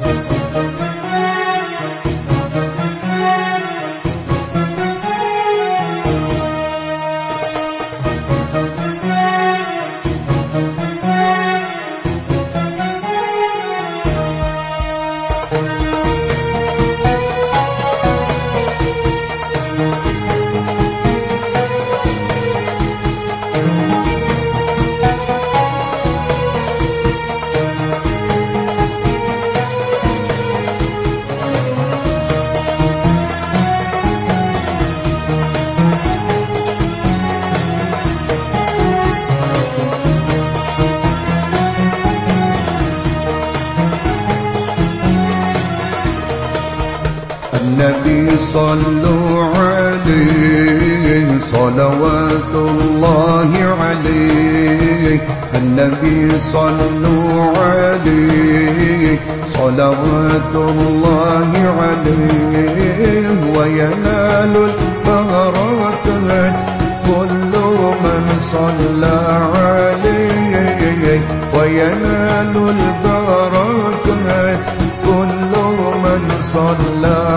النبي صلوا عليه صلوات الله عليه. النبي صلوا عليه صلوات الله عليه. وينال البركات كل من صلى عليه. وينال البركات كل من صلى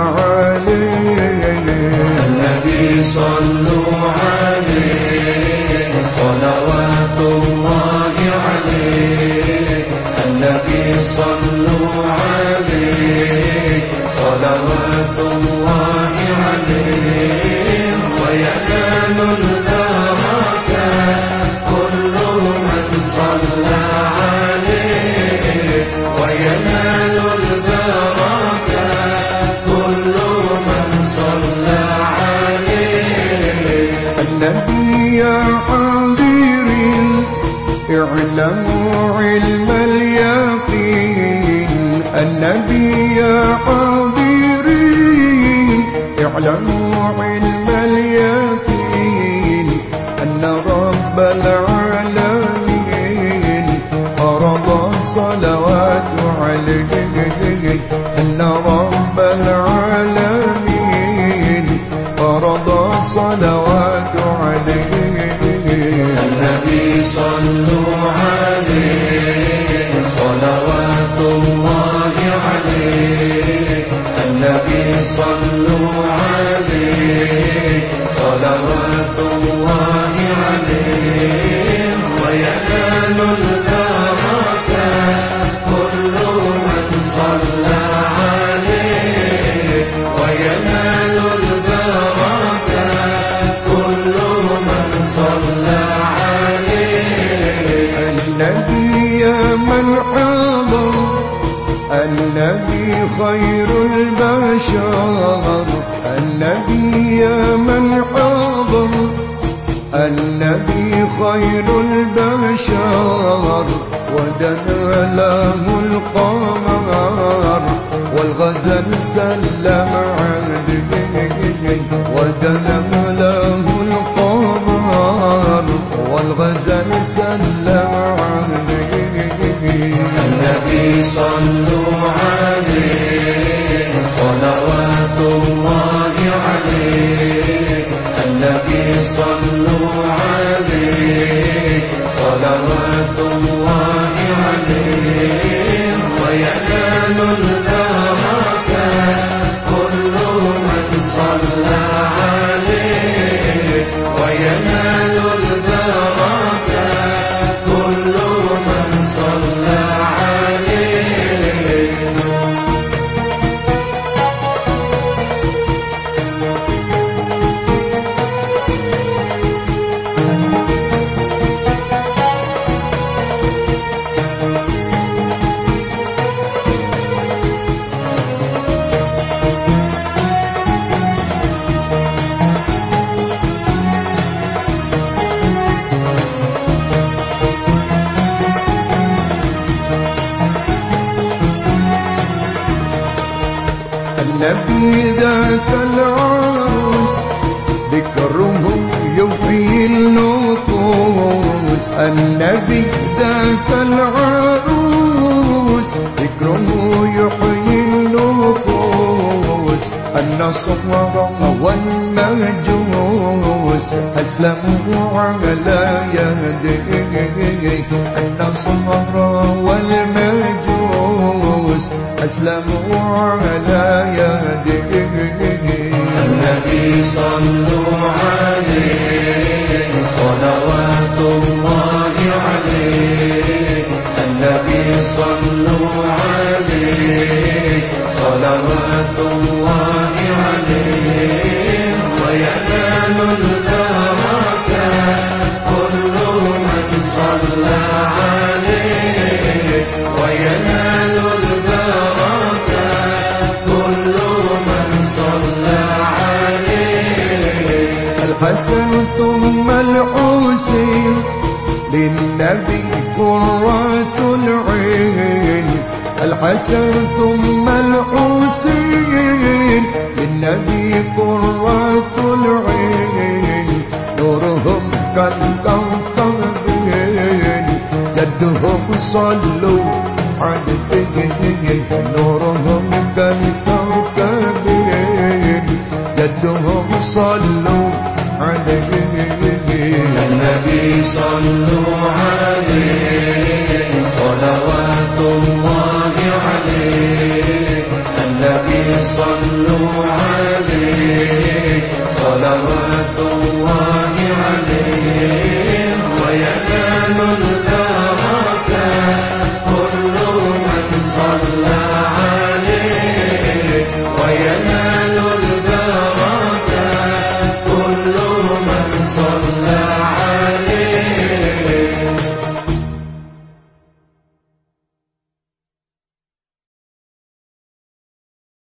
النبي صلوا عليه صلوات الله عليه. وينال البركات كل من صلى عليه. وينال البركات كل من صلى عليه. النبي يا حاضرين اعلموا النبي يا حاضرين اعلموا علم النبي صلوا عليه صلوات الله عليه. وينال البركات كل من صلى عليه. وينال البركات كل من صلى عليه. النبي من حضر النبي خير البشر النبي يا من حضر النبي خير البشر. ودنا له القمر والغزل سلم عليه النبي صلوا عليه صلوات الله عليه وينال ذاك العروس ذكرهم يحيي النفوس النبي ذاك العروس ذكره يحيي النفوس النصر والمجوس أسلموا على يديه. النصر والمجوس أسلموا على يديه. النبي صلوا عليه ثم الحسين للنبي قرة العين. الحسن ثم الحسين للنبي قرة العين. نورهم كان جدهم صلوا عليه نورهم كان جدهم صلوا النبي صلوا عليه